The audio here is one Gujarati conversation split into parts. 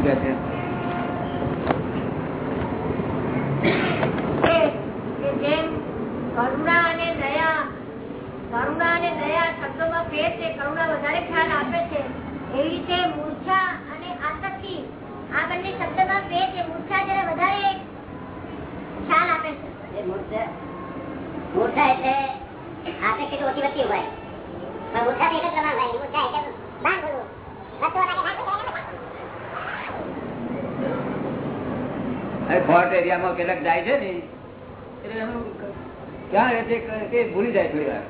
શું કહે છે કરુણા અને દયા કરુણા અને દયા શબ્દોમાં ફેર છે કરુણા વધારે ખ્યાલ આપે છે. એવી રીતે મૂર્છા અને આસક્તિ. આ બંને શબ્દમાં ફેર છે મૂર્છા જરા વધારે ખ્યાલ આપે છે. મૂર્છા એટલે આસક્તિ ઓછી વધતી હોય. પણ મૂર્છા એક જ પ્રમાણ હોય મૂર્છા એટલે બાર બોલવું ફોર્ટ એરિયામાં કેટલાક જાય છે ને એટલે ક્યાં રહે છે ભૂલી જાય થોડી વાર.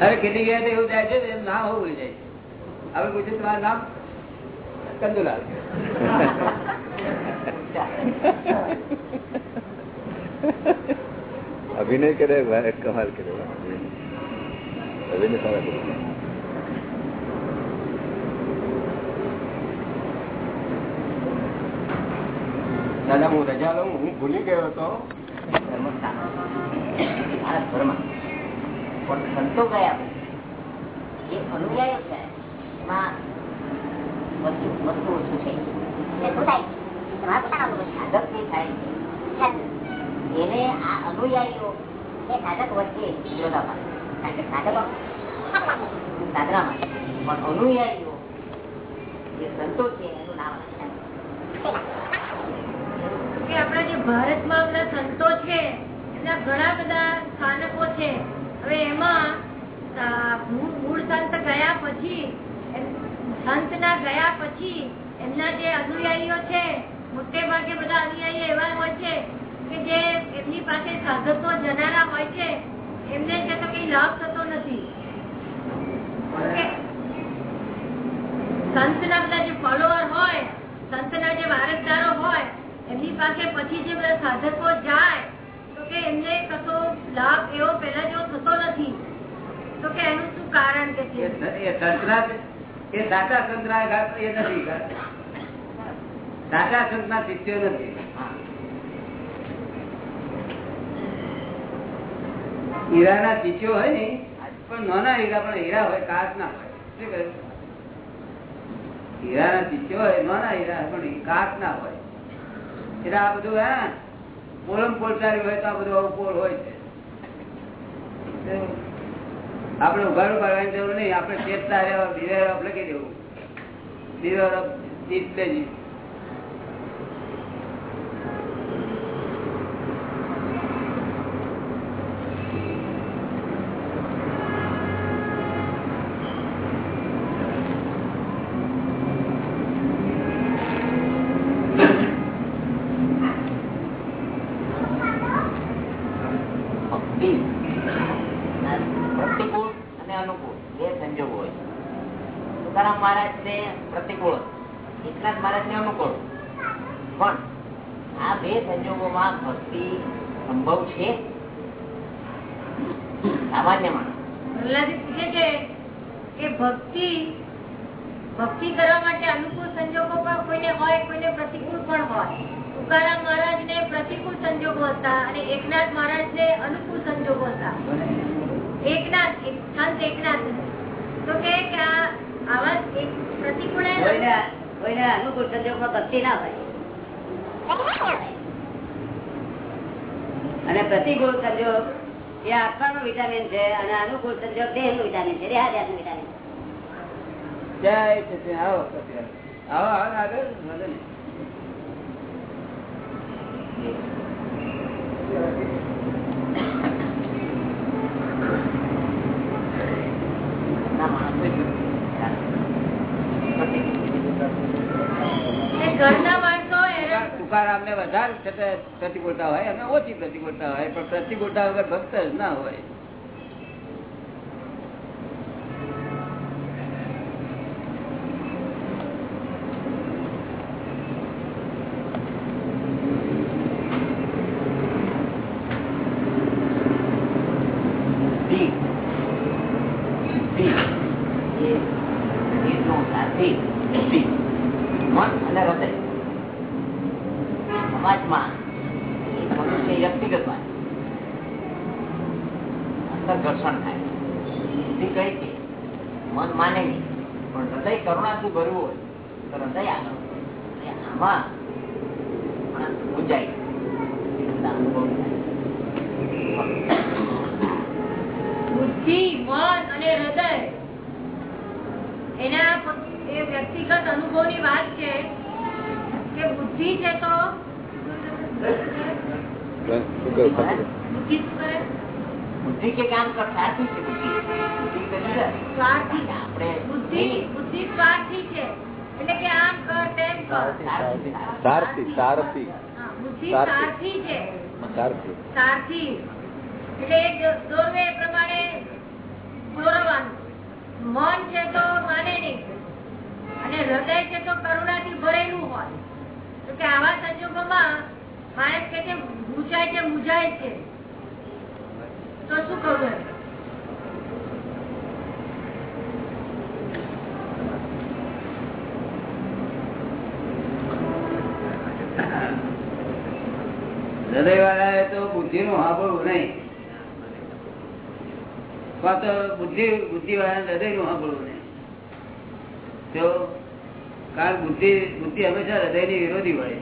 અરે કેટલી ગયા એવું જાય છે એમ નામ હોવું ભૂલી જાય હવે પૂછ્યું તમારું નામ? કંદુલાલ. અભિનય કરે કમાલ કરે અભિનય સારા કરે દાદા, હું રજા લઉં, હું ભૂલી ગયો હતો. પણ સંતો ગયા. જે અનુયાયો છે. એમાં વસ્તુ વસ્તુ ઓછું છે એટલે શું થાય? તમારા પોતાના લોકો સાધક જે થાય. એને આ અનુયાયીઓ એ સાધક વચ્ચે વિરોધાભાસ કારણ કે સાધકો સાધનામાં પણ અનુયાયીઓ જે સંતો છે, એનું નામ કે આપણા જે ભારતમાં બધા સંતો છે એમના ઘણા બધા સ્થાનકો છે. હવે એમાં મૂળ સંત ગયા પછી સંત ના ગયા પછી, એમના જે અનુયાયીઓ છે, મોટે ભાગે બધા અનુયાયીઓ એવા હોય છે કે જે એમની પાસે સાધકો જનારા હોય છે. એમને છે તો કઈ લાભ થતો નથી કે સંતના બધા જે ફોલોવર હોય સંતના જે વારસદારો હોય એમની પાસે પછી જે બધા સાધકો જાય, તો કે એમને કશો લાભ એવો પેલા જેવો થતો નથી. તો કે એનું શું કારણ કે છે? એ સંતના એ એ નથી સાચા સંતના શિષ્યો નથી. હીરાના શિષ્યો હોય ને પણ નાના હીરા, પણ હીરા હોય, કાચ ના હોય. શું કહ્યું? હીરાના શિષ્યો હોય, નાના હીરા, પણ કાચ ના હોય. એટલે આ બધું, હા? પોલમ પોલચારી હોય તો આ બધું આવું હોય છે. આપણે ઉઘાડું કરવાની જરૂર નહીં. આપણે ચેતતા રહેવા બિવેર લખી દેવું. બિવેર ઓફ ડિસ્પ્લેજી ભક્તિ પ્રતિકૂળ અને અનુકૂળ બે સંજોગો હોય છે તુકારામ મહારાજ ને પ્રતિકૂળ એકનાથ મહારાજ ને અનુકૂળ પણ આ બે સંજોગોમાં ભક્તિ સંભવ છે? સામાન્ય માણસ. પ્રહલાદી પૂછે છે કે ભક્તિ ભક્તિ કરવા માટે અનુકૂળ સંજોગો પણ કોઈને હોય કોઈને પ્રતિકૂળ પણ હોય? તુકારામ મહારાજ ને પ્રતિકૂળ સંજોગો હતા અને એકનાથ મહારાજ ને અનુકૂળ સંજોગો હતા. એકનાથ એક સંત એકનાથ તો કે આવા એક પ્રતિકૂળ કોઈને અનુકૂળ સંજોગમાં ભક્તિ ના હોય. અને પ્રતિકૂળ સંજોગ એ આત્માનું વિટામિન છે, અને અનુકૂળ સંજોગ દેહનું વિટામિન છે દેહાદ્યાસનું વિટામિન જય સચિન આવો. આવો આવો નહીં. એ ઘરના માણસો હેરાન તુકારામ ને વધારે છતાં પ્રતિકૂળતા હોય અને ઓછી પ્રતિકૂળતા હોય, પણ પ્રતિકૂળતા વગર ભક્ત જ ના હોય. બુદ્ધિ બુદ્ધિ એ શરીરનો સાથી બુદ્ધિ મન અને હૃદય સમાજમાં. એક મનુષ્ય વ્યક્તિગત વાત. અંદર ઘર્ષણ થાય. બુદ્ધિ કહી મન માને નહીં, પણ હૃદય કરુણાથી ભરવું હોય તો હૃદય આગળ આમાં માણસ મૂંઝાય એ બધા અનુભવ થાય. બુદ્ધિ મન અને હૃદય એના પ- એ વ્યક્તિગત અનુભવની વાત છે કે બુદ્ધિ છે તો શું કહ્યું ખાતું? બુદ્ધિ શું કરે બુદ્ધિ કે કામ કર સાચું છે? બુદ્ધિ. બુદ્ધિ સ્વાર્થી આપણે બુદ્ધિ બુદ્ધિ. સ્વાર્થી છે. એટલે કે આમ કર તેમ કર. સારથી સારથી બુદ્ધિ સારથી. સારથી છે. સારથી સારથી એટલે દોરવે એ પ્રમાણે દોરવાનું. મન છે તો માને નહીં અને હૃદય છે તો કરુણાથી ભરેલું હોય. તો કે આવા સંજોગોમાં માણસ કે છે છે મૂંઝાય છે. તો શું ખબર? હૃદય વાળાએ તો બુદ્ધિ નું હાંભળવું નહીં. તો બુદ્ધિ બુદ્ધિ વાળા હૃદયનું સાંભળવું નહીં. તો કારણ બુદ્ધિ બુદ્ધિ હંમેશા હૃદયની વિરોધી હોય.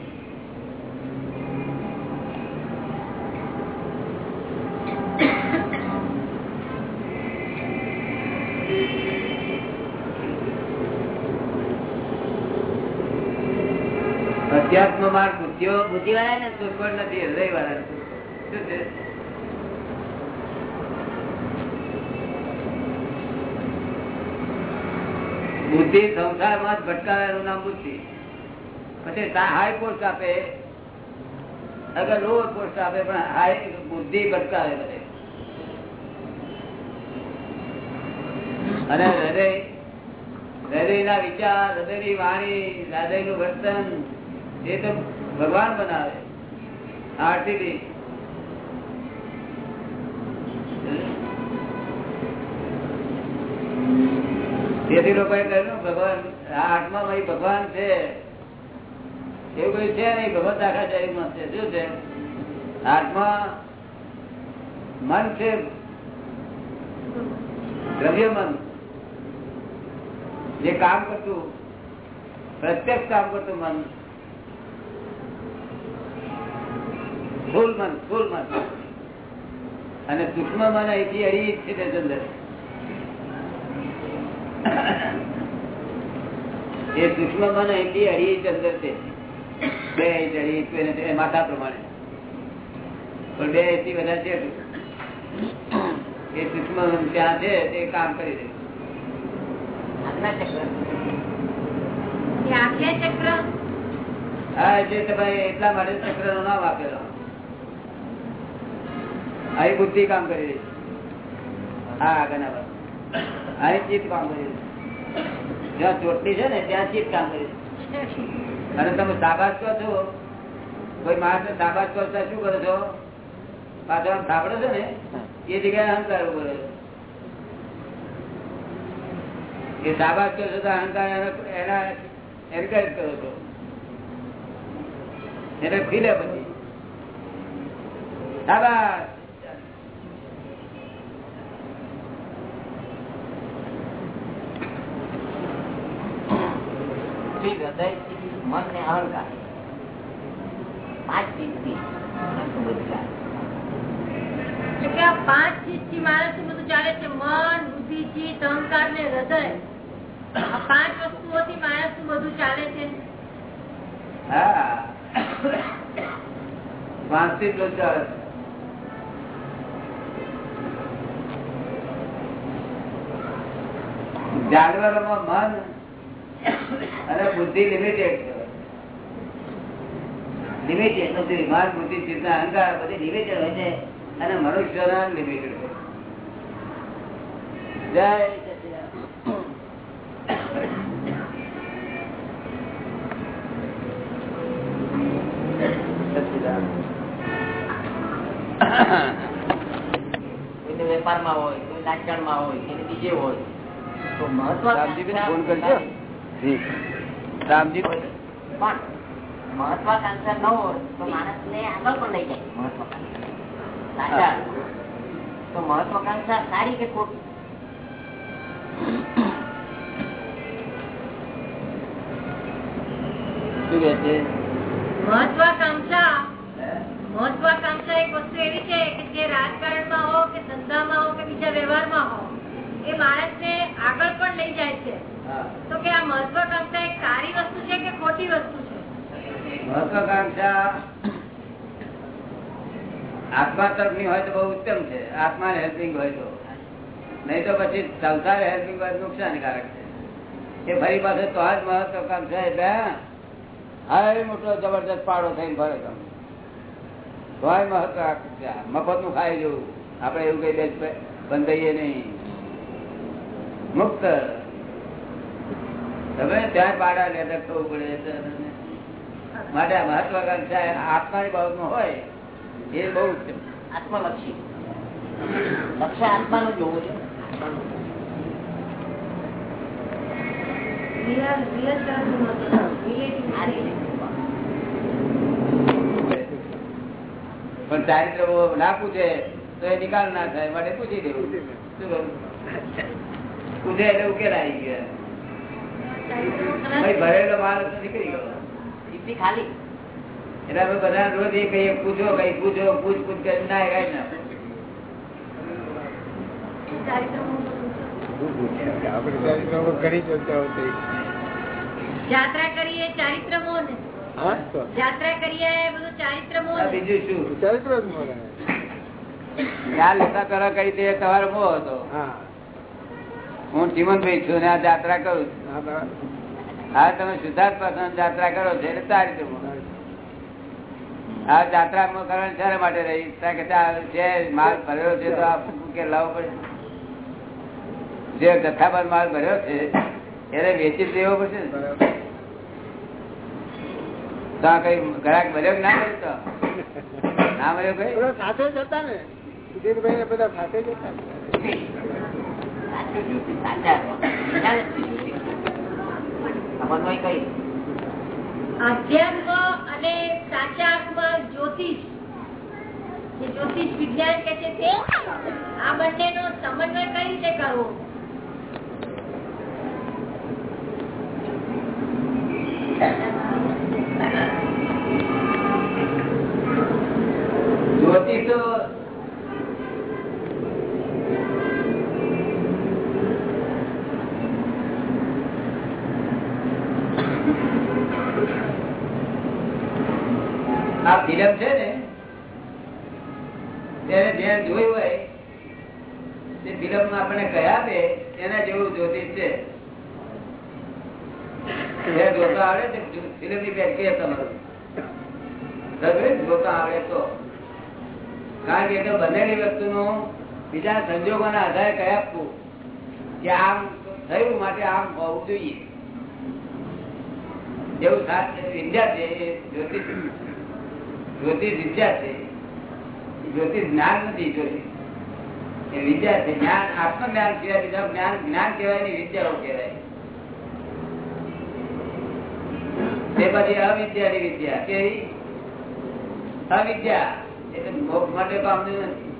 માર્ગ બુદ્ધિઓ બુદ્ધિ વાળા ને સુખપણ નથી હૃદય વાળા શું છે? બુદ્ધિ જ ભટકાવેલું નામ બુદ્ધિ. પછી હાઈ પોસ્ટ આપે. અગર લોઅર પોસ્ટ આપે, પણ હાઈ બુદ્ધિ ભટકાવે બધે અને હૃદય હૃદયના વિચાર, હૃદયની વાણી, હૃદયનું વર્તન એ તો ભગવાન બનાવે. આરતી તેથી લોકોએ કહ્યું, ભગવાન, આ આત્મા ભાઈ ભગવાન છે. એવું કઈ છે નહીં ભગવત આખા શરીરમાં છે. શું છે? આત્મા, મન છે? દ્રવ્ય મન. જે કામ કરતું, પ્રત્યક્ષ કામ કરતું મન. ફૂલ મન ફૂલ મન. અને સૂક્ષ્મ મન અહીંથી અડી છે તે અંદર એ સૂક્ષ્મ મન અહીંથી અડી અંદર છે. બે ઇંચ અડી ઇંચ માથા પ્રમાણે. પણ બે ઇંચથી વધારે છે. એ સૂક્ષ્મ મન ત્યાં છે તે કામ કરી દે ચક્ર. હા જે તમે એટલા માટે ચક્રનું નામ આપેલો. અહીં બુદ્ધિ કામ કરી રહી હા, આગળના અહીં ચિત્ત કામ કરી રહી જ્યાં ચોટલી છે ને, ત્યાં ચિત્ત કામ કરી. અને તમે સાબાસ કહો છો કોઈ માણસ ને સાબાસ કહો છો શું કરો છો? પાછો આમ સાંભળો છો ને, એ જગ્યાએ અહંકાર ઊભો રહ્યો. એ સાબાસ કહો છો તો અહંકાર એના- એના એન્કરેજ કરો છો. એને ફીલે પછી. શાબાશ. બુદ્ધિ, હૃદય મન ને અહંકાર. પાંચ ચીજથી ચાલે. પાંચ ચીજ બધું છે? મન બુદ્ધિ ચિત્ત અહંકાર ને હૃદય. આ પાંચ વસ્તુઓથી માણસ બધું ચાલે છે? હા. વાંચતી જ ચાલે છે. જાનવરોમાં મન અને બુદ્ધિ લિમિટેડ છે લિમિટેડ નથી માન બુદ્ધિ ચિંતા અહંકાર બધી લિમિટેડ હોય છે અને મનુષ્ય લિમિટેડ હોય જય વેપારમાં હોય કોઈ નાચણમાં હોય કોઈને બીજે હોય. તો મહત્વ ફોન કરજો. રામજી મહત્વાકાંક્ષા મહત્વાકાંક્ષા એક વસ્તુ એવી છે કે જે રાજકારણમાં હો કે ધંધામાં હો કે બીજા વ્યવહારમાં હો એ માણસને આગળ પણ લઈ જાય છે. તો કે મહત્વાકાંક્ષા એક સારી વસ્તુ છે હોય તો બહુ ઉત્તમ છે. આત્મા હેલ્પિંગ હોય તો. નહીં તો પછી સંસાર હેલ્પિંગ હોય નુકસાનકારક છે. એ ફરી પાસે તો જ મહત્વાકાંક્ષા એટલે હાય મોટો જબરદસ્ત પાડો થઈને ભરે તમે. તોય મહત્વાકાંક્ષા. મફતનું ખાઈ જવું આપડે એવું કઈ દેશ બંધાઈએ નહીં. મુક્ત તમે ત્યાં પાડા થવું પડે માટે મહત્વાકાંક્ષા આત્માની બાબતમાં હોય એ બહુ આત્મલક્ષી. લક્ષ્ય આત્માનું જોવું છે. પણ. ચારિત્ર ના પૂછે તો એ નિકાલ ના થાય. માટે પૂછી દેવું. શું? પૂછે એટલે ઉકેલ આવી ગયા. ભરેલો માલ તો નીકળી ગયો. સ્થિતિ ખાલી. એટલે બધા રોજ એ કહીએ પૂછો કઈ પૂછો પૂછ પૂછ કરી ના કઈ ના ચારિત્ર લેતા પેલા કઈ તે તમારો મો હતો. હું ચીમનભાઈ છું ને આ જાત્રા કરું હા તમે સિદ્ધાર્થ પાસણ જાત્રા કરો છો એટલે તારી રીતે આ જાત્રા કરવાની શા માટે રહી? કારણ કે છે જે માલ ભરેલો છે તો આ કે લાવવો પડે. જે જથ્થાબંધ માલ ભર્યો છે એને વેચી દેવો પડશે ને. તો કઈ ગ્રાહક ભર્યો ના ભર્યો તો? ના ભર્યો કઈ? સાથે જ હતા ને. સુધીરભાઈ બધા સાથે જ હતા. સાચું અધ્યાત્મ અને સાચા અર્થમાં જ્યોતિષ. જે જ્યોતિષ વિજ્ઞાન કે છે તે, આ બંનેનો સમન્વય કઈ રીતે કરવો? બીજા સંજોગોના આધારે કઈ આપવું? કે આમ થયું માટે આમ હોવું જોઈએ. જેવું વિદ્યા છે એ જ્યોતિષ જ્યોતિષ વિદ્યા છે. જ્યોતિષ જ્ઞાન નથી જ્યોતિષ એ વિદ્યા છે. જ્ઞાન આત્મજ્ઞાન સિવાય બીજા જ્ઞાન જ્ઞાન કહેવાયની વિદ્યાઓ કહેવાય. તે પછી અવિદ્યાની વિદ્યા. કેવી અવિદ્યા. એટલે મોક્ષ માટે પામતું નથી.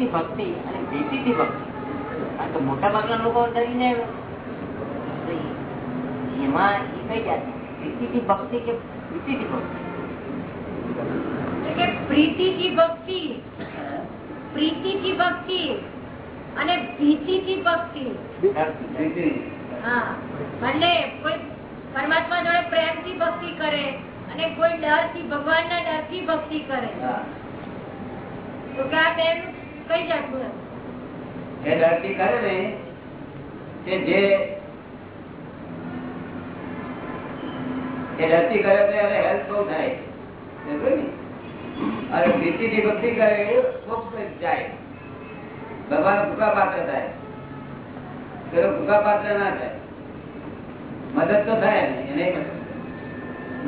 પ્રીતિથી ભક્તિ અને પ્રીતિથી ભક્તિ. કારણ કે મોટા ભાગના લોકો ડરીને એમાં એ કઈ જાતથી ભક્તિ કે પ્રીતિથી ભક્તિ? પ્રીતિ થી ભક્તિ પ્રીતિ થી ભક્તિ અને ભક્તિ. હા એટલે કોઈ પરમાત્મા જોડે પ્રેમથી ભક્તિ કરે અને કોઈ ડરથી ભગવાનના ડરથી ભક્તિ કરે. તો કે આ બેન કઈ જાતનું જે ધરતી કરે ને, તે જે ધરતી કરે તો એને હેલ્પ બહુ થાય? અને પ્રીતિથી ભક્તિ કરે જાય. ભગવાન ભૂકા પાત્ર થાય. પેલો ભૂકા પાત્ર ના થાય. મદદ તો થાય ને એને.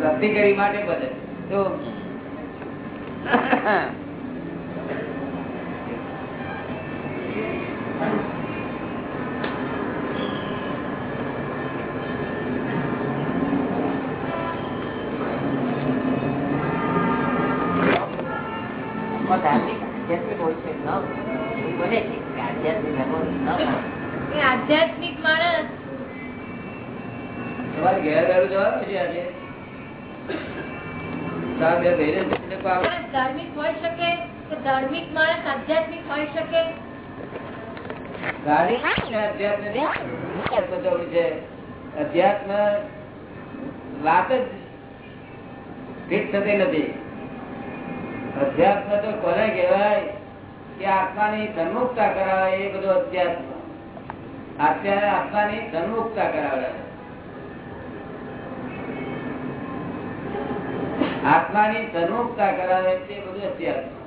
ભક્તિ કરી માટે મદદ. તો ધાર્મિક હોય શકે કે ધાર્મિક માણસ આધ્યાત્મિક હોય શકે અધ્યાત્મ છે અધ્યાત્મ જ ફિટ થતી નથી. અધ્યાત્મ તો કોને કહેવાય? કે આત્માની સન્મુખતા કરાવે એ બધું અધ્યાત્મ. અત્યારે આત્માની સન્મુખતા કરાવે. આત્માની સન્મુખતા કરાવે તે બધું અધ્યાત્મ.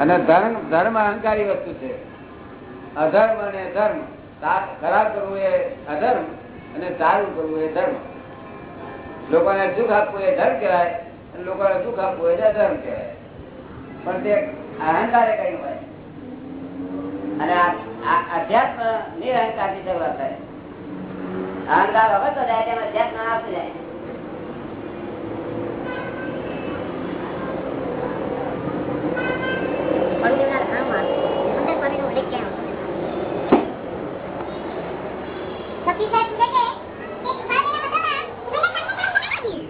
અને ધર્મ ધર્મ અહંકારી વસ્તુ છે. અધર્મ અને ધર્મ ખરાબ કરવું એ અધર્મ અને સારું કરવું એ ધર્મ. લોકોને સુખ આપવું એ ધર્મ કહેવાય અને લોકોને સુખ આપવું એ અધર્મ કહેવાય. પણ તે અહંકારે કઈ હોય. અને અધ્યાત્મ નિરહંકારથી શરૂઆત થાય. અહંકાર હવે તો જાય, તેમ અધ્યાત્મ આવતું જાય અર્જુનના ધર્મમાં સુંદર સ્વામીનો ઉલ્લેખ ક્યાં આવતો નથી? સતી સાહેબ પૂછે છે કે હિમાલયના બધામાં મને સંગઠન નથી.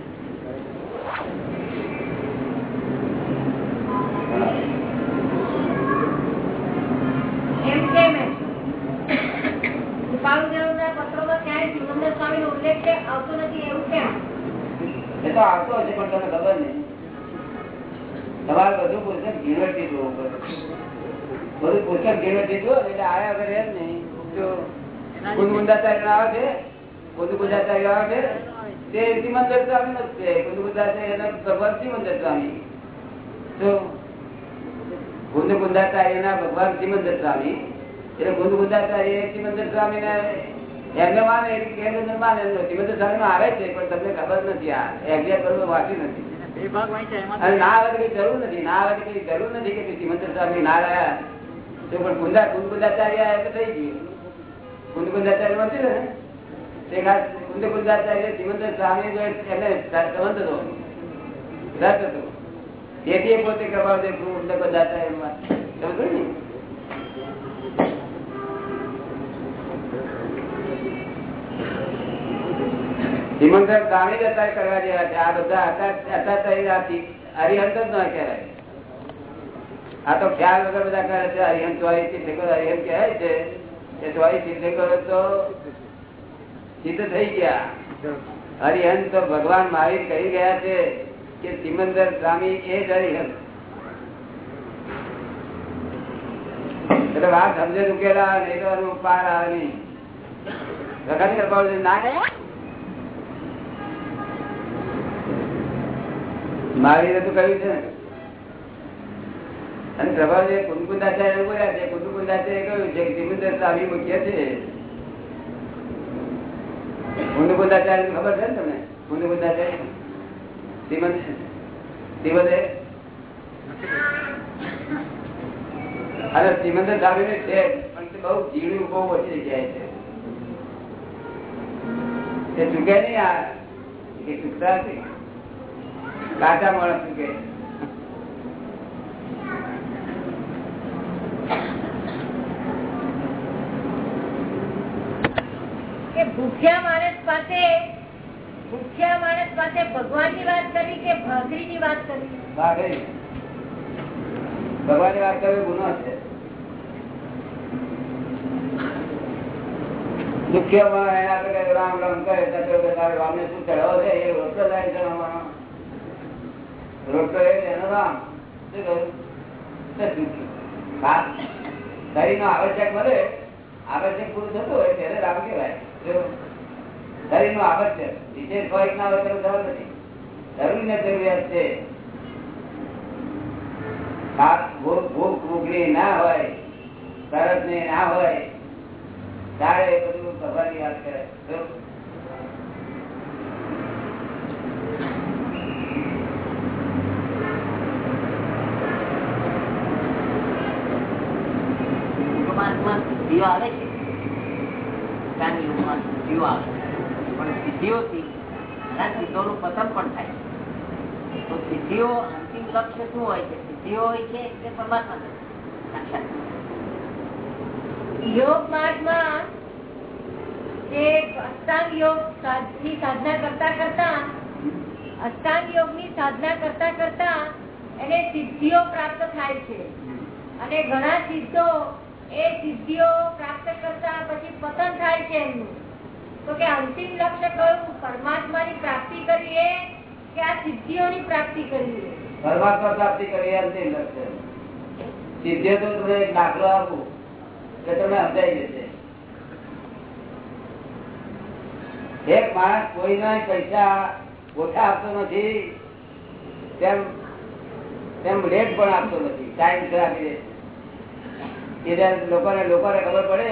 એમ કેમ એમ કૃપાળુદેવના પત્રોમાં ક્યાંય સિમંદર સ્વામીનો ઉલ્લેખ છે આવતો નથી એવું કેમ એ તો આવતો હશે પણ તમને ખબર નહીં તમારે બધું પુસ્તક ઝીણવટથી જોવું પડે બધું પુસ્તક ઝીણવટથી જો એટલે આયા વગર એમ નહીં જો કુંદકુંદાચાર્ય આવે છે કુંદકુંદાચાર્ય આવે છે તે સિમંદર સ્વામી નો જ છે કુંદકુંદાચાર્ય એના ભગવાન સિમંદર સ્વામી તો કુંદકુંદાચાર્ય ના ભગવાન સિમંદર સ્વામી એટલે કુંદકુંદાચાર્ય સિમંદર સ્વામી ને એમને માને એટલે કેન્દ્ર માને સ્વામી આવે છે પણ તમને ખબર નથી આ. એક્ઝેક્ટ કરવું વાંચ્યું નથી ના આવે કઈ જરૂર નથી. ના આવે કઈ જરૂર નથી કે સિમંદર સ્વામી ના રહ્યા. તો પણ કુંદા કુંદકુંદાચાર્ય તો થઈ ગયું. કુંદકુંદાચાર્ય વાંચ્યું ને? તે ખાસ કુંદકુંદાચાર્ય સિમંદર સ્વામી જો એને સંબંધ હતો રસ હતો તેથી પોતે કરવા દે સમજો ને? સિમંદર સ્વામી જ અત્યારે કરવા જેવા છે. આ બધા હરિહંત જ ન કહેવાય. આ તો ખ્યાલ વગર બધા કરે છે. હરિહંત હરિહંત કહેવાય છે એ ચોરી સિદ્ધેકો તો સિદ્ધ થઈ ગયા. હરિહંત તો ભગવાન મહાવીર કહી ગયા છે કે સિમંદર સ્વામી એ જ હરિહંત. એટલે વાત સમજે ઉકેલા, નહીં તો પાર આવે નહીં. વખત ના? મહાવીરે તો કહ્યું છે. અને પ્રભાવ કુંદકુંદાચાર્ય બોલ્યા છે કુંદકુંદાચાર્ય કહ્યું છે કે સ્વામી મુખ્ય છે. કુંદકુંદાચાર્ય ખબર છે ને તમને? કુંદકુંદાચાર્ય સિમંદ સિમંદે અને શ્રીમંદર સ્વામી ને છે, પણ બહુ જીણું બહુ ઓછી જગ્યાએ છે. એ ચૂકે નહીં આ? એ ચૂકતા નથી કાચા માણસ કે. ભૂખ્યા માણસ પાસે ભૂખ્યા માણસ પાસે ભગવાનની વાત કરવી કે ભાખરી ની વાત કરવી ભાખરી ભગવાનની વાત કરવી ગુનો છે દુખ્યમાં એના રામ રામ કરે રામને શું ચડાવો છે? એ રોટલો જાય ચડાવવાનો રોટલો એ એનો રામ શું કહ્યું? તો દુઃખી. આવશ્યક મળે, આવશ્યક પૂરું થતું હોય ત્યારે રામ કહેવાય. શરીરનું આવશ્યક. વિશેષ હોય ના હોય તો જરૂર નથી. જરૂરી ને જરૂરિયાત છે. ભૂખ ભૂખડી ના હોય તરસ ને ના હોય, ત્યારે બધું ભગવાનની વાત કરે. સિદ્ધિઓ આવે છે. જ્ઞાન યુગમાં સિદ્ધિઓ આવે પણ સિદ્ધિઓથી ઘણા સિદ્ધોનું પતન પણ થાય તો સિદ્ધિઓ અંતિમ લક્ષ્ય શું હોય છે? સિદ્ધિઓ હોય છે કે પરમાત્મા યોગ માર્ગમાં જે અષ્ટાંગ યોગની સાધના કરતા કરતા અષ્ટાંગ યોગની સાધના કરતા કરતા એને સિદ્ધિઓ પ્રાપ્ત થાય છે. અને ઘણા સિદ્ધો એ સિદ્ધિઓ પ્રાપ્ત કરતા પછી પતન થાય છે એમનું. તો કે અંતિમ લક્ષ્ય કયું? પરમાત્માની પ્રાપ્તિ કરવી કે આ સિદ્ધિઓની પ્રાપ્તિ કરવી પરમાત્મા પ્રાપ્તિ કરી અંતિમ લક્ષ્ય. સિદ્ધિઓ તો તમને એક દાખલો આપું કે તમે સમજાઈ જશે. એક માણસ કોઈના પૈસા ઓછા આપતો નથી, તેમ તેમ લેટ પણ આપતો નથી. ટાઈમ આપી દે લોકોને લોકોને ખબર પડે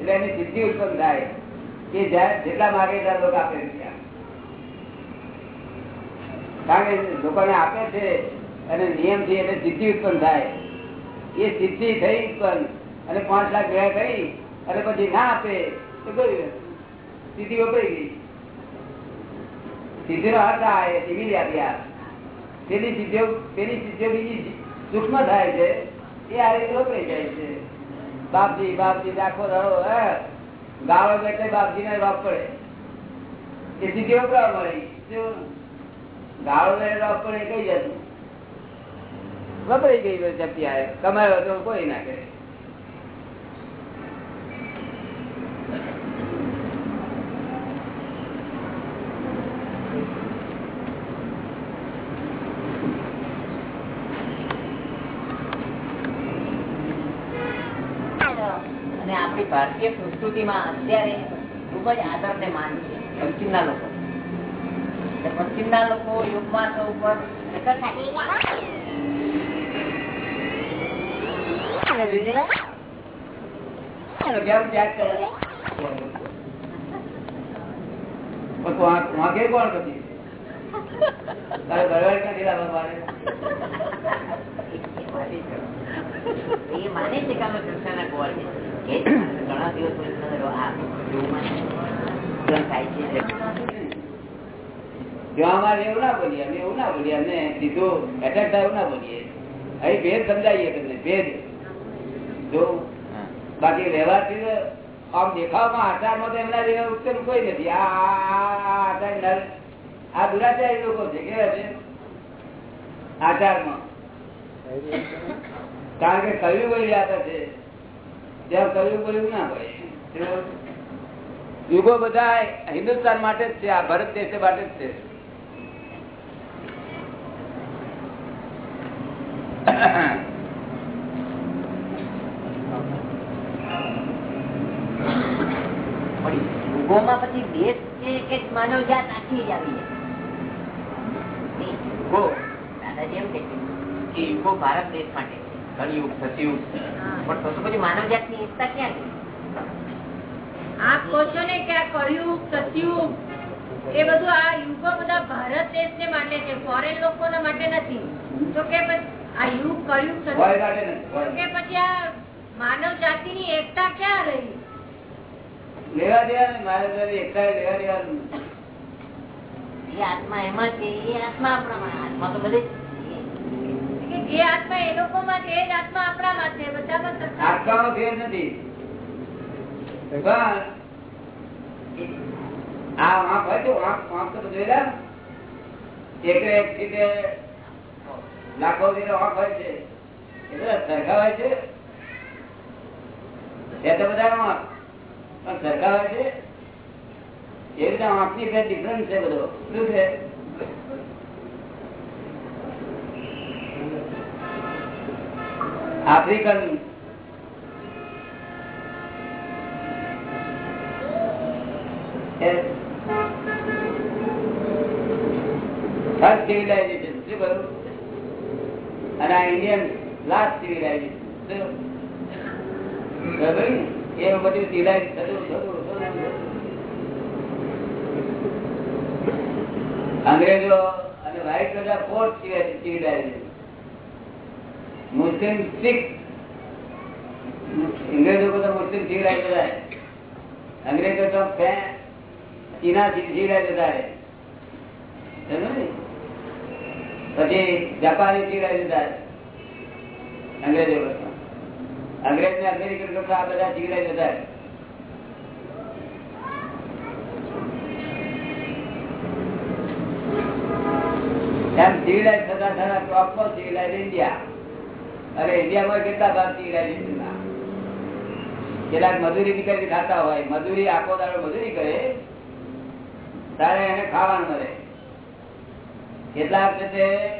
એટલે એની સિદ્ધિ ઉત્પન્ન થાય. કે જેટલા માગે એટલા લોકો આપે કારણ કે લોકોને આપે છે અને નિયમ છે એટલે સિદ્ધિ ઉત્પન્ન થાય. એ સિદ્ધિ થઈ ઉત્પન્ન અને પાંચ લાખ ભેગા કરી અને પછી ના આપે, તો ગયું સિદ્ધિ વપરાઈ ગઈ. સિદ્ધિ નો અર્થ આ એ ટીવી આપી આ પેલી સિદ્ધિઓ પેલી સિદ્ધિઓ બીજી સૂક્ષ્મ થાય છે. એ આ રીતે વપરાઈ જાય છે. બાપજી બાપજી આખો રડો હે. ગાળો એટલે બાપજી ને રોપ પડે એ સિદ્ધિ વપરાવા મળે? ગાળો ને રોપ પડે કઈ જતું વપરાઈ ગઈ જતી આવે કમાયો તો કોઈ ના કરે અને આપણી ભારતીય સંસ્કૃતિમાં અત્યારે ખૂબ જ આદર ને માન છે પશ્ચિમના લોકો. પશ્ચિમના લોકો યુગમાં તો ઉપર કોણ પછી? તારે મારે? એ માને છે કે અમે કૃષ્ણના ગોળ છે. ઘણા દિવસ પછી નજરો આ યુગમાં ગ્રહણ થાય છે? જો અમારે એવું ના બોલીએ અમે એવું ના બોલીએ અમને સીધું એટેક થાય એવું ના બોલીએ. અહીં ભેદ સમજાવીએ તમને ભેદ. જો બાકી વ્યવહારથી આમ દેખાવમાં આચારમાં તો એમના જેવા ઉત્તમ કોઈ નથી. આ આચાર આ દુરાચારી લોકો છે કેવા છે આચારમાં. કારણ કે કયું બોલી આપે છે. જ્યાં કયું બોલ્યું ના હોય. યુગો બધા હિન્દુસ્તાન માટે જ છે આ ભારત દેશ માટે જ છે. યુગોમાં પછી દેશ છે કે માનવ જાત આખી જ આવી દાદાજી એમ કે કે યુગો ભારત દેશ માટે. કળિયુગ સતયુગ. પણ તો પછી માનવ જાતની એકતા ક્યાં ગઈ? આપ કહો છો ને કે આ કળિયુગ સતયુગ એ બધું આ યુગો બધા ભારત દેશ માટે છે ફોરેન લોકો માટે નથી. તો કે આ યુગ કળિયુગ સતયુગ કે પછી આ માનવ જાતિ ની એકતા ક્યાં રહી? લેવા દેવા ને મારે તો એકતા લેવા દેવા એ આત્મા એમાં છે એ આત્મા પ્રમાણે. આત્મા તો બધે સરખા હોય લાખો રીતે વાંક છે. એ બધા સરખા છે. એ તો બધા વાંક પણ છે? એ રીતે વાંકની ફેર ડિફરન્સ છે બધો. શું છે? આફ્રિકન અને આ ઇન્ડિયન લાસ્ટ સિવિલાઇઝેશન એ બધું સિવિલાઇઝ. અંગ્રેજો અને વ્હાઈટ બધા ફોર્થ સિવિલાઇઝેશન મુસ્લિમ શીખ અંગ્રેજો બધા મુસ્લિમ સિવિલાઇઝ બધા है। अंग्रेजों तो फै- चीना सिविलाइज होता है પછી જાપાની ચીડાઈ દીધા અંગ્રેજો લોકો. અંગ્રેજ ને અમેરિકન લોકો આ બધા ચીડાઈ દીધા એમ સિવિલાઇઝ થતા થતા પ્રોપર સિવિલાઇઝ ઇન્ડિયા અને ઇન્ડિયામાં કેટલા ભારતીય ઇન્ડિયા કેટલાક મજૂરી નીકળી ખાતા હોય, મજૂરી આખો દાડો મજૂરી કરે, તારે એને ખાવાનું મળે. કેટલાક છે તે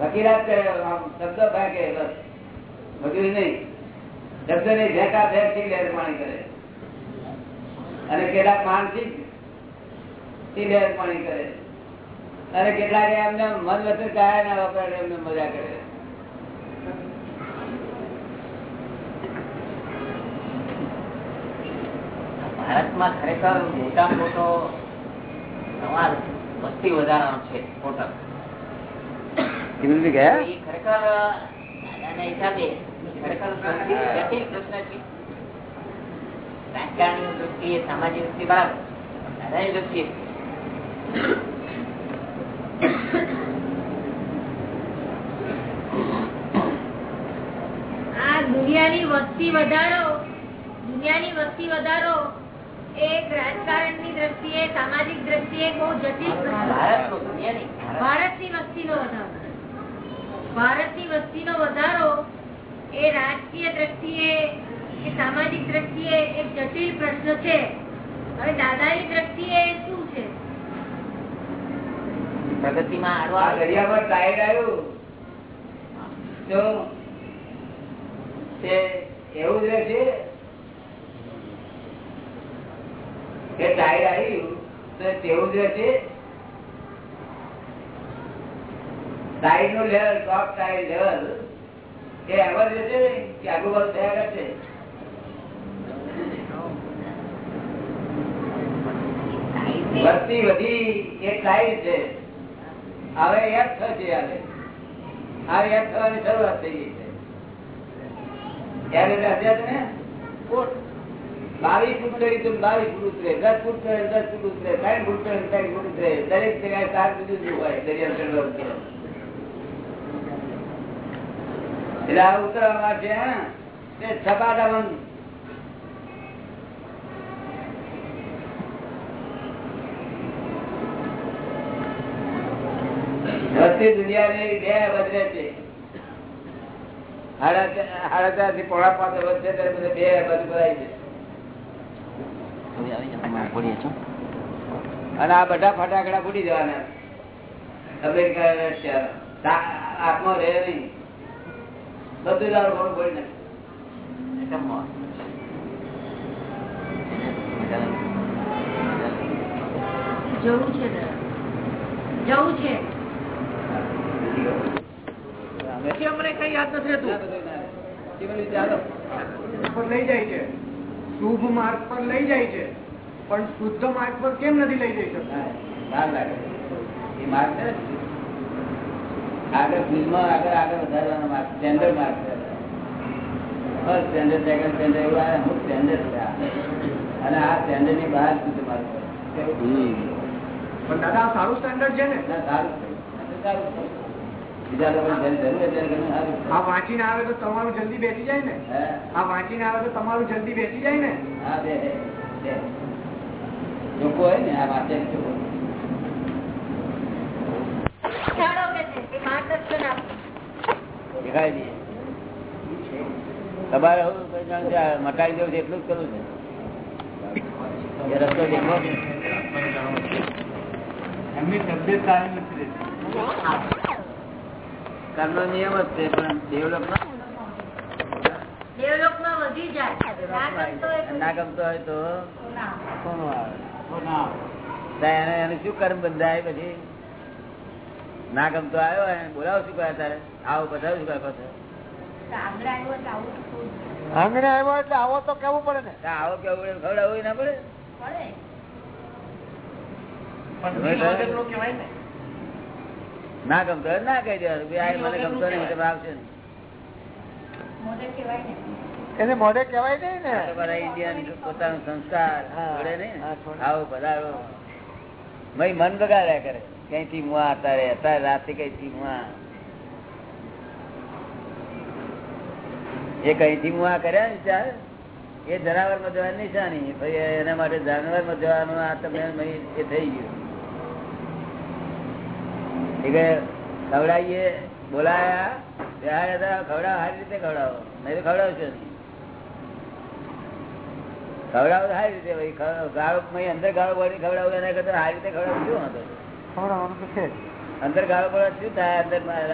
વકીલાત કરે શબ્દ ફેંકે, બસ. મજૂરી નહીં. શબ્દ નહીં ફેંકા ફેંકથી લહેર પાણી કરે. અને કેટલાક માનસિકથી લહેર પાણી કરે. અને કેટલાક એમને મન વચન કાયા ના વપરાય એમને મજા કરે. ભારતમાં ખરેખર મોટા મોટો સમાજ વસ્તી વધારાનો છે એ ખરેખર હિસાબે ખરેખર જટિલ પ્રશ્ન છે. રાજકારણની દૃષ્ટિએ સામાજિક દૃષ્ટિ બરાબર. દાદાની દૃષ્ટિએ આ દુનિયાની વસ્તી વધારો દુનિયાની વસ્તી વધારો રાજકારણની દ્રષ્ટિએ સામાજિક દ્રષ્ટિએ બહુ જટિલ છે. ભારતનો દુનિયાની ભારત. ભારતની વસ્તીનો વધારો. ભારતની વસ્તીનો વધારો એ રાજકીય દ્રષ્ટિએ કે સામાજિક દ્રષ્ટિએ એક જટિલ પ્રશ્ન છે. હવે દાદાની દ્રષ્ટિએ શું છે? પ્રગતિમાં દરિયામાં આવ્યું. તો એવું જ રહેશે કે ટાઈડ આવ્યું તો તેવું જ રહેશે. ટાયરનું લેવલ ટોપ ટાયર લેવલ એ જ રહેશે કે આગુબાજુ થયા કરશે. વસ્તી વધી એ ટાઈડ છે. હવે યાદ થશે હવે આ યાદ થવાની શરૂઆત થઈ ગઈ છે. ત્યારે એટલે ને બાવીસ ફૂટ ચડી તો બાવીસ ફૂટ ઉતરે, દસ ફૂટ ચડે દસ ફૂટ ઉતરે, ત્રણ ફૂટ ચડે ત્રણ ફૂટ ઉતરે. દરેક જગ્યાએ સાત જુદું જુદું હોય? દરિયા એટલે આ ઉતરવા હા? તે છપાટામાં વસ્તી બે બદલે છે. સાડા ચાર- થી પોણા પાંચ બધે બે ભરાય છે. અને આ બધા ફટાકડા ફૂટી જવાના. અમેરિકા રશિયા આત્મા રહે નહીં. બધું દારૂ ઘણું ફોડી નાખે. જવું છે. જવું છે. અમને કઈ યાદ નથી રહેતું. લઈ જાય છે. શુભ માર્ગ પર લઈ જાય છે. પણ શુદ્ધ માર્ગ પર કેમ નથી લઈ જઈ શકતા? એ માર્ગ છે આગળ ફિલ્મમાં આગળ આગળ વધારવાનો માર્ગ સ્ટેન્ડર્ડ માર્ગ છે. ફર્સ્ટ સ્ટેન્ડર્ડ સેકન્ડ સ્ટેન્ડર્ડ એવું આવે અમુક સ્ટેન્ડર્ડ છે. અને આ સ્ટેન્ડર્ડની બહાર સુધી માર્ગ પણ દાદા આ સારું સ્ટેન્ડર્ડ છે ને? સારું સારું. બીજા લોકો જેને જરૂર હોય તેને ઘણું સારું છે. આ વાંચીને આવે તો તમારું જલ્દી બેસી જાય ને હે? આ વાંચીને આવે તો તમારું જલ્દી બેસી જાય ને હા, બે, બે, બે. લોકો હોય ને આ વાંચે છે લોકો. ચાલો કે છે કે માર્ગદર્શન આપો દેખાય નહીં તમારે હું કઈ જાણ છે આ મટાડી દેવું છે એટલું જ કરવું છે એ રસ્તો દેખો એમની તબિયત સારી નથી કર્મનો નિયમ જ છે પણ ડેવલપ ડેવલપમાં વધી જાય. ના ગમતો હોય. તો ના. ના. કોનો આવે એને એને શું કર્મ બંધાય પછી? ના ગમતો આવ્યો એને બોલાવો શું કહે તારે? આવો બધા શું કહે પાછું? આંગણે આવ્યો એટલે આવો તો કેવું પડે ને? આવો કેવું પડે ખવડાવું ના પડે. પડે. ના ગમતો ના કહી દેવાનું મને ગમતો નહીં તમે આવશે એને મોઢે કહેવાય નહીં ને. આ તો ઇન્ડિયન પોતાનું સંસ્કાર. નહીં. આવો પધારો. મય મન બગાડ્યા કરે. કઈથી મુઆ અત્યારે અત્યારે રાતે કઈથી મુઆ? એ કઈથી મુઆ કર્યા ને ચાર એ જનાવરમાં જવાની નિશાની. એના માટે જાનવરમાં જવાનું આ તમે એ થઈ ગયું. ખવડાવીએ બોલાયા ત્યારે સારી રીતે ખવડાવો. નહીં તો ખવડાવશો નહીં. ખવડાવો સારી રીતે ભાઈ ગાળો અંદર ગાળો પડી ખવડાવું એના કરતા સારી રીતે ખવડાવું શું હતો ખવડાવવાનું તો છે અંદર ગાળો પડવા શું થાય? અંદરમાં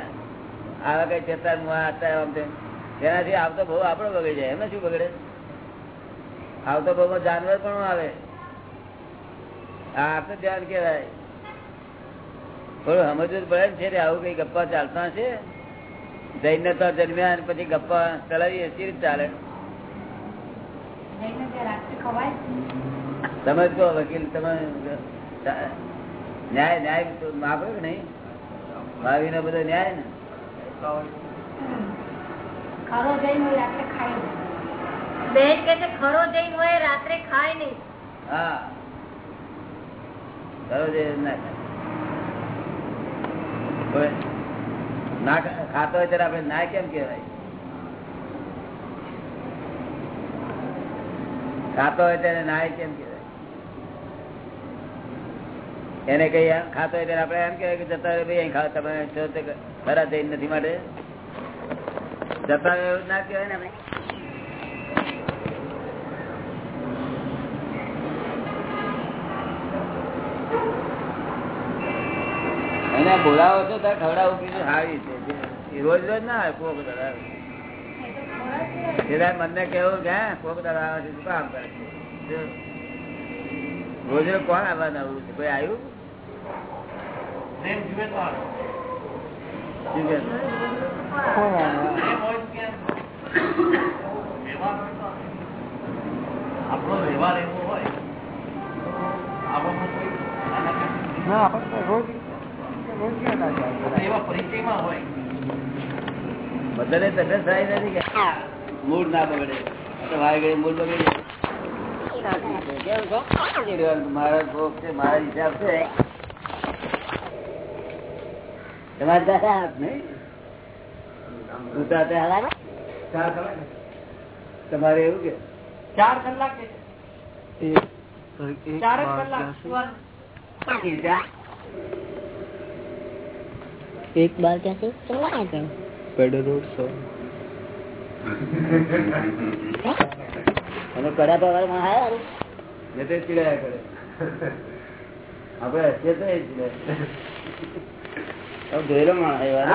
આવા કઈ મુઆ અત્યારે આમ તેમ. તેનાથી આવતો બહુ આપણો બગડી જાય. એમને શું બગડે? આવતો બહુ જાનવર પણ આવે. આ આપ ધ્યાન કેવાય થોડું સમજવું પડે છે રે આવું કઈ ગપ્પા ચાલતા છે જૈન તો જન્મ્યા અને પછી ગપ્પા ચલાવીએ સી રીતે ચાલે? તમે જ કહો વકીલ તમે ન્યાય ન્યાય માગો કે નહીં? ભાવી નો બધો ન્યાય ને? ખરો હોય રાત્રે ખાય બેન કે છે ખરો હોય રાત્રે ખાય નહીં. હા. ખરો છે ના ખાય. ખાતો હોય ત્યારે આપણે ના કેમ કેવાય ખાતો હોય ત્યારે ના કેમ કેવાય એને કઈ ખાતો હોય ત્યારે આપણે એમ કેવાય કે જતા ભાઈ, અહીં ખાઓ તમે ખરા જઈને નથી માટે. જતા એવું ના કેવાય ને આપણે બોલાવો છો ત્યારે ખવડાવું કીધું સારી છે રોજ રોજ ના આવે કોક દાદા મને કેવું કે કોક દાદા આવે છે શું કામ કરે છે. રોજ રોજ કોણ આવવાનું આવું છે? કોઈ આવ્યું? આપણો વ્યવહાર એવો હોય આપણો કોઈ ના આપણે તો રોજ બધાને તકલીફ થાય નથી કે? મૂડ ના બગડે. આ તો મૂળ બગડી મારા ભોગ છે મારા હિસાબ છે. તમારે દાદા નહીં? ચાર તમારે એવું કે? ચાર કલાક છે. ચાર કલાક एक बार कैसे चला आता પેડલ રોડ સો અને કર્યા તો હવે માં આવ્યા ને તે ચીડાયા કરે આપડે હસીએ તો એ ચીડાય. હવે જોયેલો માણસ આવ્યો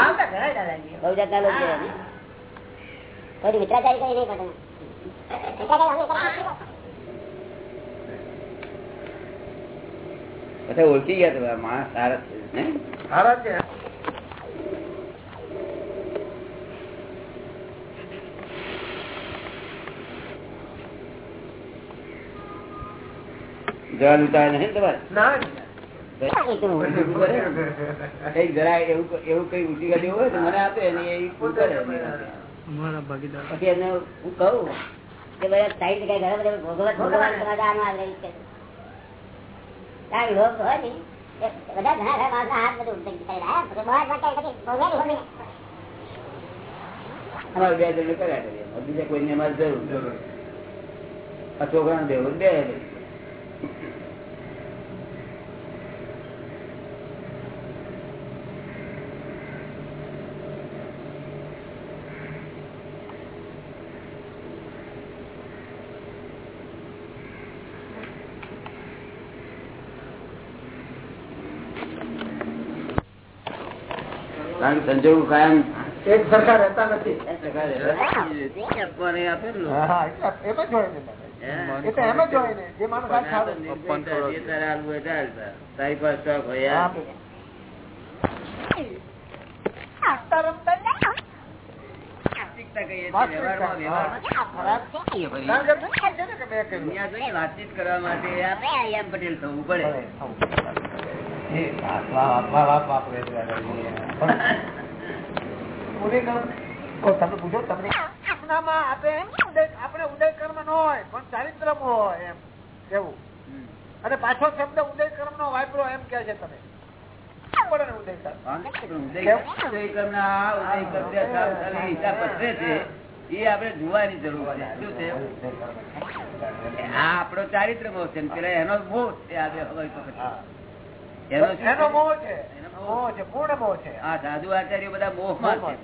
બહુ જાતના લોકો છે કોઈ મિત્રાચારી કરી નહીં કરતા મિત્રાચારી અમે કરતા પછી ઓળખી ગયા તમે આ માણસ સારા છે ને સારા છે જવાન ઉતારે નહીં તમારે? ના. જરા એવું એવું કઈ ઉઠી ગયું હોય તો મને આપે ને એ કરે? પછી એમને હું કહું કે ભાઈ સાઈડ કઈ ઘરે બધે ભોગવત ભોગવત બધા રહી છે લોક હોય ને બધા ઘણા ઘણા માણસના હાથ બધું ઊંચા કરી પછી બહાર જાય પછી ભોગવેલી હોય અમારે બે જણ કર્યા કરીએ બીજા કોઈને અમારે જરૂર છોકરાને દેવું બે. કારણ કે સંજોગો કાયમ એક સરખા રહેતા નથી. વાતચીત કરવા માટે આપણે એમ પટેલ થવું પડે. પૂછો તમને આપણામાં આપે ઉદય કર્મ ન હોય પણ ચારિત્રમ હોય એમ કેવું અને પાછો શબ્દ ઉદય કર્મ નો વાપરો એમ કે છે તમે. પડે ને ઉદય સાહેબ ઉદય ઉદય કર્મના આ ઉદય કર્મ જે સાવ સારી હિસાબ પથરે છે એ આપણે જોવાની જરૂર છે. શું છે? આ આપણો ચારિત્ર મોહ છે પેલા એનો મોહ છે. એનો? મોહ છે. મોહ. મોહ છે પૂર્ણ મોહ છે. આ સાધુ આચાર્ય બધા મોહમાં છે.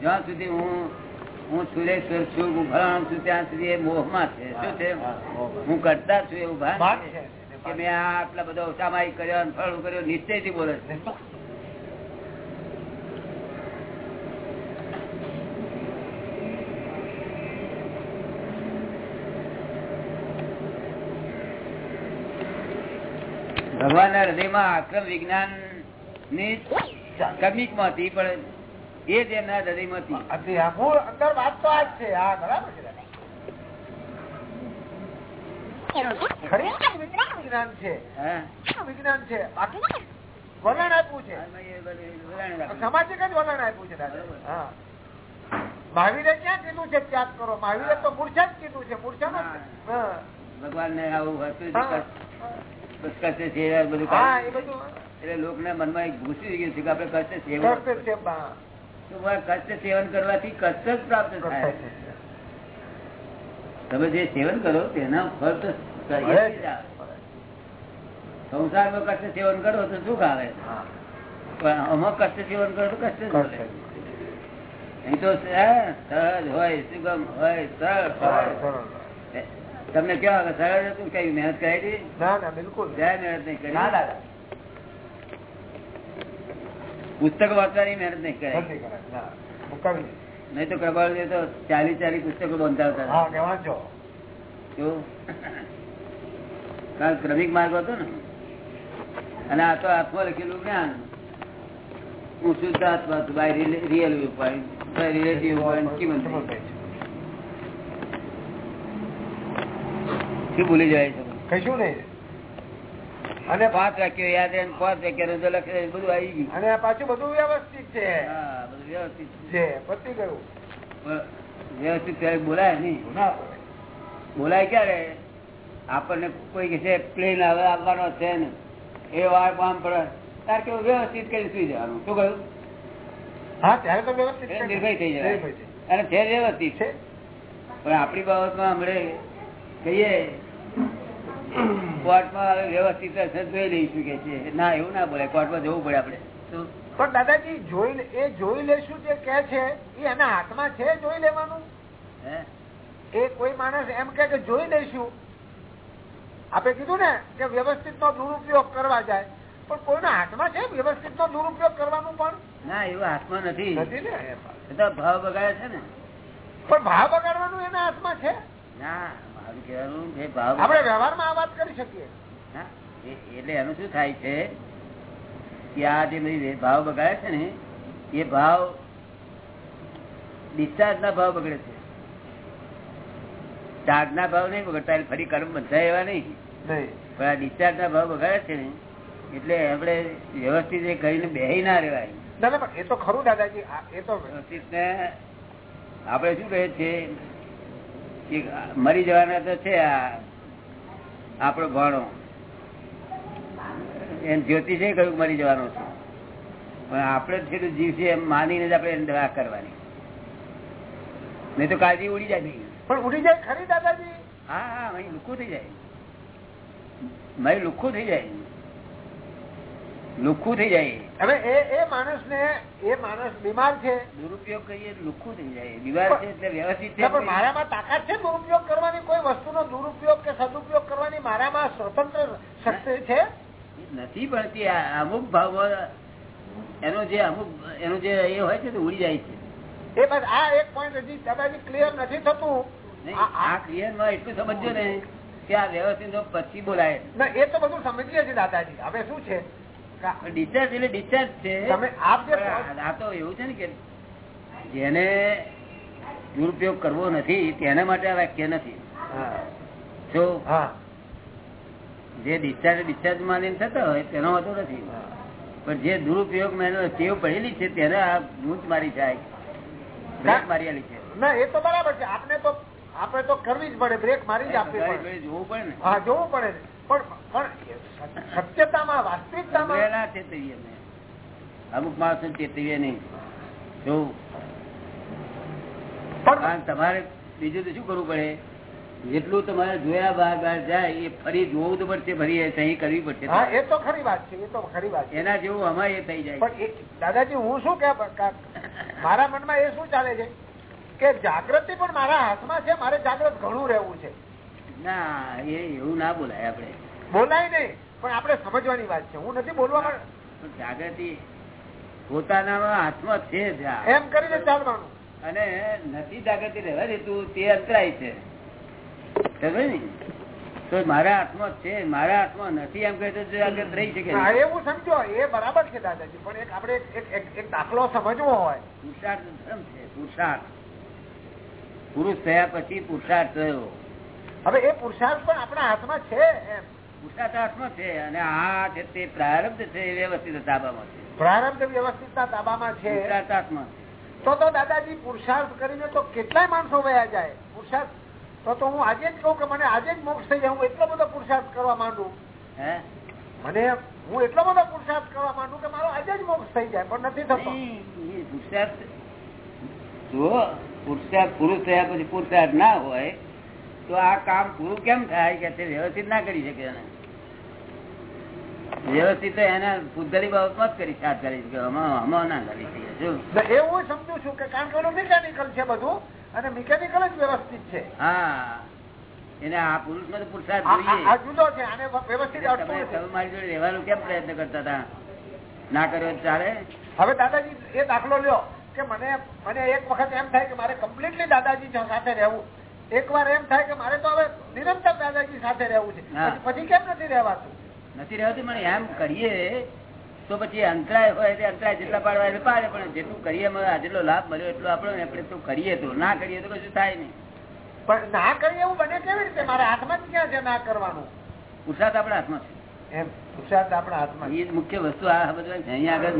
જ્યાં સુધી હું હું સુરેશ્વર છું હું ફલાણું છું ત્યાં સુધી એ મોહમાં છે. શું છે? હું કરતા છું એવું ભાન. કે મેં આટલા બધો સામાયિક કર્યો અને ફળું કર્યો નિશ્ચયથી બોલે છે. ભગવાનના હૃદયમાં આક્રમ વિજ્ઞાનની કમિકમાં હતી પણ એ જ એમના હૃદયમાં હતી હતી. આ મૂળ અંદર વાત તો આ જ છે. હા બરાબર છે. વિજ્ઞાન છે. વિજ્ઞાન છે. બાકી વલણ આપ્યું છે. સામાજિક જ વલણ આપ્યું છે દાદા. મહાવીરે ક્યાં કીધું છે ત્યાગ કરો? મહાવીરે તો મૂર્છા જ કીધું છે. મૂર્છા નો ભગવાન ને આવું છે બધું હા કાઢી. એ બધું. એટલે લોકના મનમાં એક ઘૂસી ગયું છે કે આપડે કરશે આ કષ્ટ સેવન કરવાથી કષ્ટ જ પ્રાપ્ત થાય. તમે જે સેવન કરો તેના ફળ તો. સંસારમાં કષ્ટ સેવન કરો તો સુખ આવે. પણ આમાં કષ્ટ સેવન કરો તો કષ્ટ જ અહીં તો સહજ હોય સુગમ હોય સરળ હોય. તમને કેવા સરળ હતું કઈ મહેનત કરી બિલકુલ. મહેનત નહીં કરી. પુસ્તક વાંચવાની મહેનત નહીં કરે. નહીં તો કબાળ તો ચાલી ચાલી પુસ્તકો બંધાવતા? કારણ ક્રમિક માર્ગ હતો ને. અને આ તો હાથમાં લખેલું જ્ઞાન. હું શુદ્ધ આત્મા છું by real view point by relative point કેવું શું ભૂલી જાય છે? કશું નહીં. અને પાંચ વાક્યો યાદ રહે પાંચ વાક્યો જો લખે બધું આવી ગયું. અને પાછું બધું વ્યવસ્થિત છે. હા બધું વ્યવસ્થિત છે. પતી ગયું. વ્યવસ્થિત ત્યારે બોલાય નહીં. બોલાય. ક્યારે? આપણને કોઈ કે છે પ્લેન હવે આવવાનો છે ને. એ વાર કામ પડે. તાર કેવું વ્યવસ્થિત કરી સુઈ જવાનું? શું કહ્યું? હા ત્યારે તો વ્યવસ્થિત નિર્ભય થઈ જાય અને છે વ્યવસ્થિત. છે. પણ આપણી બાબતમાં હમણે કહીએ કોર્ટમાં હવે વ્યવસ્થિત જોઈ લઈશું કે છે. ના એવું ના બોલે કોર્ટમાં જવું પડે આપડે પણ દાદાજી જોઈ એ જોઈ લેશું જે કે છે એ એના હાથમાં છે જોઈ લેવાનું? એ કોઈ માણસ એમ કે જોઈ લઈશું. આપે કીધું ને કે વ્યવસ્થિત નો દુરુપયોગ કરવા જાય. પણ કોઈના હાથમાં છે વ્યવસ્થિત નો દુરુપયોગ કરવાનું પણ? ના એવું હાથમાં નથી. નથી ને? ભાવ બગાડે છે ને. પણ ભાવ બગાડવાનું એના હાથમાં છે? ના આપણે વ્યવહારમાં આ વાત કરી શકીએ. એટલે એનું શું થાય છે કે આ જે બધી ભાવ બગાડે છે ને એ ભાવ ડિસ્ચાર્જ ના ભાવ બગડે છે. ચાર્જ ના ભાવ નહીં બગડતા ફરી કર્મ બધા એવા નહીં. પણ આ ડિસ્ચાર્જ ના ભાવ બગાડે છે ને એટલે આપણે વ્યવસ્થિત એ કરીને બે ના રેવાય એ તો ખરું દાદાજી આ- એ તો વ્યવસ્થિત ને આપણે શું કહે કે મરી જવાના તો છે આપણો ભાણો. એમ જ્યોતિષે કહ્યું મરી જવાનો છે. પણ આપણે છેલ્લું જીવ છે એમ માનીને જ આપણે એને દવા કરવાની. નહીં તો કાળજી ઉડી જાય પણ ઉડી જાય ખરી દાદાજી? હા હા અહીં લુખું થઈ જાય. મારી લુખું થઈ જાય. લુખું થઈ જાય. હવે એ એ માણસ ને એ માણસ બીમાર છે. દુરુપયોગ કરીએ લુખું થઈ જાય. બીમાર છે એટલે વ્યવસ્થિત છે. પણ મારામાં તાકાત છે દુરુપયોગ કરવાની? કોઈ વસ્તુનો દુરુપયોગ કે સદુપયોગ કરવાની મારામાં સ્વતંત્ર શક્તિ છે? નથી પડતી. અમુક ભાવ એનો જે અમુક એનું જે એ હોય છે તે ઉડી જાય છે. એ બસ આ એક પોઈન્ટ હજી દાદાજી ક્લિયર નથી થતું. આ- ક્લિયરમાં એટલું સમજજો ને કે આ વ્યવસ્થિત પછી બોલાય. ના, એ તો બધું સમજીએ છીએ દાદાજી. હવે શું છે? ડિસ્ચાર્જ એટલે ડિસ્ચાર્જ છે. તમે આપ આ તો એવું છે ને કે જેને દુરુપયોગ કરવો નથી તેના માટે આ વાક્ય નથી. જો જે ડિસ્ચાર્જ ડિસ્ચાર્જ માની થતો હોય તેનો વાંધો નથી. પણ જે દુરુપયોગમાં એનો ટેવ પડેલી છે તેને આ મૂંચ મારી જાય. મારી છે. ના એ તો બરાબર છે. આપણે તો આપણે તો કરવી જ પડે. બ્રેક મારી જ આપવી પડે. જોવું પડે ને. હા જોવું પડે. ને. પણ પણ સત્યતામાં વાસ્તવિકતામાં? ચેતવીએ અમુક માણસો ચેતવીએ નહીં. જો તમારે બીજું તો શું કરવું પડે? જેટલું તમારે જોયા બહાર બહાર જાય એ ફરી જોવું તો પડશે ફરી સહી કરવી પડશે. એ તો ખરી વાત છે એ તો ખરી વાત છે. એના જેવું અમારે એ થઈ જાય. પણ દાદાજી હું શું કે મારા મનમાં એ શું ચાલે છે? કે જાગૃતિ પણ મારા હાથમાં છે મારે જાગૃત ઘણું રહેવું છે. ના એવું ના બોલાય આપણે. બોલાય નહીં પણ આપણે સમજવાની વાત છે. હું નથી બોલવા પણ પણ જાગૃતિ પોતાના હાથમાં છે એમ કરીને ચાલવાનું અને નથી જાગૃતિ રહેવા દેતું તે અંતરાય છે. તો મારા હાથમાં છે મારા હાથમાં નથી એમ કહે તો જાગૃત રહી શકે. એવું સમજો એ બરાબર છે દાદાજી. પણ એક આપણે એક દાખલો સમજવો હોય. પુરુષાર્થ ધર્મ છે પુરુષાર્થ. પુરુષ થયા પછી પુરુષાર્થ થયો. હવે એ પુરુષાર્થ પણ આપણા હાથમાં છે પુરુષાર્થ હાથમાં છે અને આ છે તે પ્રારબ્ધ છે એ વ્યવસ્થિત તાબામાં છે. પ્રારબ્ધ વ્યવસ્થિત તાબામાં છે. પુરુષાર્થ હાથમાં તો તો દાદાજી પુરુષાર્થ કરીને તો કેટલાય માણસો વયા જાય? પુરુષાર્થ તો તો હું આજે જ કહું કે મને આજે જ મોક્ષ થઈ જાય. હું એટલો બધો પુરુષાર્થ કરવા માંડુ. હે? મને હું એટલો બધો પુરુષાર્થ કરવા માંડુ કે મારો આજે જ મોક્ષ થઈ જાય પણ નથી થતો. પુરુષાર્થ જો પુરુષાર્થ પુરુષ થયા પછી પુરુષાર્થ ના હોય તો આ કામ પૂરું કેમ થાય કે તે વ્યવસ્થિત ના કરી શકે એને? વ્યવસ્થિત તો એના પુદ્ધલી બાબતમાં જ કરી સાથ કરી શકે. આમાં ના કરી શકે તો હું સમજુ છું કે કારણ કે ઓલું મિકેનિકલ છે બધું અને મિકેનિકલ જ વ્યવસ્થિત છે. હા. એને આ પુરુષમાં તો પુરુષાર્થ જોઈએ. જુદો છે આને વ્યવસ્થિત. તમે મારી જોડે રહેવાનું કેમ પ્રયત્ન કરતા હતા? ના કર્યો ચાલે? હવે દાદાજી એ દાખલો લ્યો કે મને મને એક વખત એમ થાય કે મારે કમ્પ્લીટલી દાદાજી સાથે રહેવું. એક વાર એમ થાય કે મારે તો હવે નિરંતર દાદાજી સાથે રહેવું છે. પછી- કેમ નથી રહેવાતું? નથી રહેવાતું પણ એમ કરીએ તો પછી અંતરાય હોય તે અંતરાય જેટલા પાડવા એટલે પાડે પણ જેટલું કરીએ જેટલો લાભ મળ્યો એટલો આપણો આપણે તો કરીએ તો. ના કરીએ તો કશું થાય નહીં. પણ ના કરીએ એવું બને કેવી રીતે? મારા હાથમાં જ ક્યાં છે ના કરવાનું? પુરસાદ આપણા હાથમાં એમ પુરુષાર્થ આપણા હાથમાં છે. એ જ મુખ્ય વસ્તુ આ બધું અહીંયા આગળ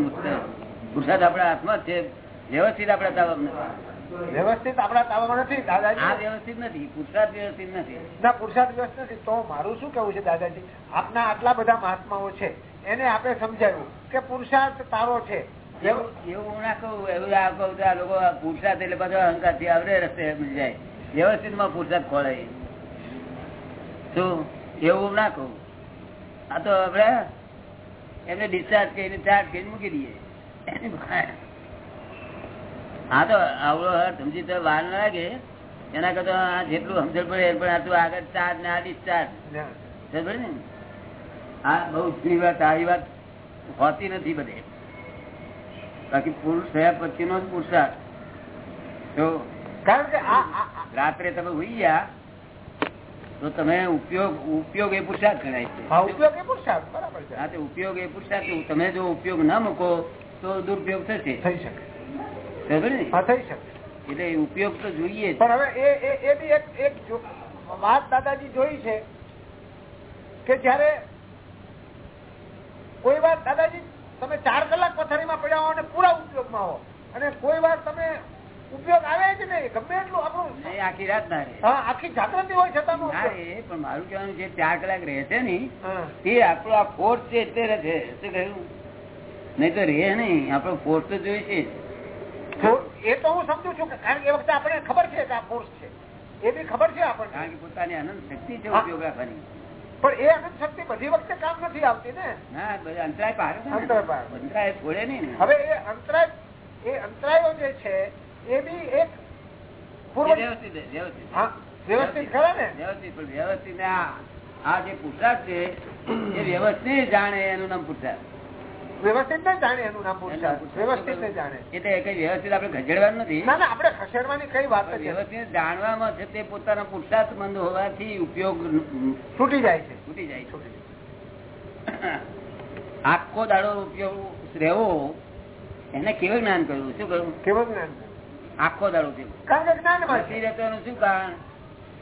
પુરસાદ આપણા હાથમાં છે. વ્યવસ્થિત આપણે તાવ નથી. વ્યવસ્થિત આપણા તાબામાં નથી દાદાજી. વ્યવસ્થિત નથી પુરુષાર્થ વ્યવસ્થિત નથી. ના પુરુષાર્થ વ્યવસ્થિત નથી તો મારું શું કેવું છે દાદાજી? આપના આટલા બધા મહાત્માઓ છે એને આપણે સમજાયું કે પુરુષાર્થ તારો છે. એવું ના કહું એવું આ કહું આ લોકો પુરુષાર્થ એટલે બધો અહંકારથી આવડે રસ્તે મળી જાય. વ્યવસ્થિતમાં પુરુષાર્થ ખોળે. શું? એવું ના કહું. આ તો આપડે એમને ડિસ્ચાર્જ કરીને ચાર્જ કરીને મૂકી દઈએ. હા તો આવડો સમજી તો વાર ના લાગે. એના કરતા જેટલું સમજણ પડે એ પણ આગળ ચાર્જ ને આ ડિસ્ચાર્જ સમજ ને? આ બહુ જૂની વાત આવી વાત હોતી નથી બધે. બાકી પુરુષ થયા પછીનો જ પુરુષાર્થ કારણ કે રાત્રે તમે ઉઈ ગયા તો તમે ઉપયોગ ઉપયોગ એ પુરુષાર્થ ગણાય છે. ઉપયોગ એ પુરુષાર્થ બરાબર છે. હા તે ઉપયોગ એ પુરુષાર્થ તમે જો ઉપયોગ ના મૂકો તો દુરુપયોગ થશે. થઈ શકે. એટલે ઉપયોગ તો જોઈએ પણ હવે એ એ- એ બી એક એક વાત દાદાજી જોઈ છે કે જયારે કોઈ વાર દાદાજી તમે ચાર કલાક પથારીમાં પડ્યા હો અને પૂરા ઉપયોગમાં હો અને કોઈ વાર તમે ઉપયોગ આવે જ નહીં ગમે એટલું આપણું આખી રાત ના રહે. આખી જાગૃતિ હોય છતાં ના પણ મારું કહેવાનું જે ચાર કલાક રહે છે ને તે આપણો આ ફોર્સ છે એટલે રહે છે શું કહ્યું? નહીં તો રહે નહીં આપણો ફોર્સ તો જોઈએ છે એ તો હું સમજુ છું કે કારણ કે એ વખતે આપણે ખબર છે કે આ ફોર્સ છે. એ બી ખબર છે આપણને. કારણ કે પોતાની અનંત શક્તિ છે. ઉપયોગ રાખવાની. પણ એ અનંત શક્તિ બધી વખતે કામ નથી આવતી ને. ના અંતરાય પાર અંતરાય. અંતરાય છોડે નહીં હવે એ અંતરાય એ અંતરાયો જે છે એ બી એક પૂર્વ વ્યવસ્થિત વ્યવસ્થિત. વ્યવસ્થિત ખરા ને? વ્યવસ્થિત પણ વ્યવસ્થિત આ જે પુરસાદ છે એ વ્યવસ્થિત જાણે એનું નામ પુરુષાર્થ વ્યવસ્થિત ને જાણે એનું નામ વ્યવસ્થિત ને જાણે. એટલે કઈ વ્યવસ્થિત આપણે ખસેડવાનું નથી? ના ના આપણે ખસેડવાની કઈ વાત વ્યવસ્થિત જાણવામાં છે તે પોતાના પુરુષાર્થ મંદ હોવાથી ઉપયોગ છૂટી જાય છે. છૂટી જાય છૂટી આખો દાડો ઉપયોગ રહેવો એને કેવું જ્ઞાન કરવું? શું કરવું? કેવું જ્ઞાન આખો દાડો ઉપયોગ. કારણ કે રહેતો એનું શું કારણ?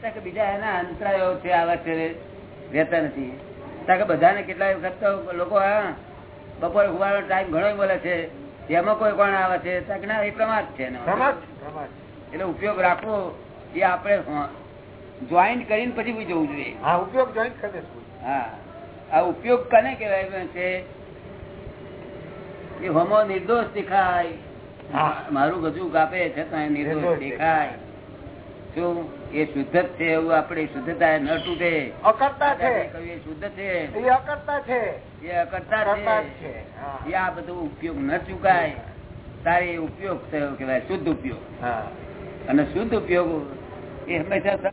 કારણ કે બીજા એના અંતરાયો છે આવા છે રહેતા નથી. કારણ કે બધાને કેટલા વખત લોકો હા બપોરે હુવાનો ટાઈમ ઘણો મળે છે. એમાં કોઈ કોણ આવે છે. ના એ પ્રમાદ છે એટલે ઉપયોગ રાખવો એ આપણે જોઈન્ટ કરીને પછી બી જવું જોઈએ. હા ઉપયોગ જોઈન્ટ કરી હા. આ ઉપયોગ કને કહેવાય છે? એ હોમો નિર્દોષ દેખાય. મારું ગજુ કાપે છતાં નિર્દોષ દેખાય. શું એ શુદ્ધ છે એવું આપણે શુદ્ધતા ન તૂટે. અકર્તા છે. એ શુદ્ધ છે. એ અકર્તા છે. એ અકર્તા છે. એ આ બધો ઉપયોગ ન ચુકાય. તારે એ ઉપયોગ થયો કેવાય શુદ્ધ ઉપયોગ. હા. અને શુદ્ધ ઉપયોગ એ હંમેશા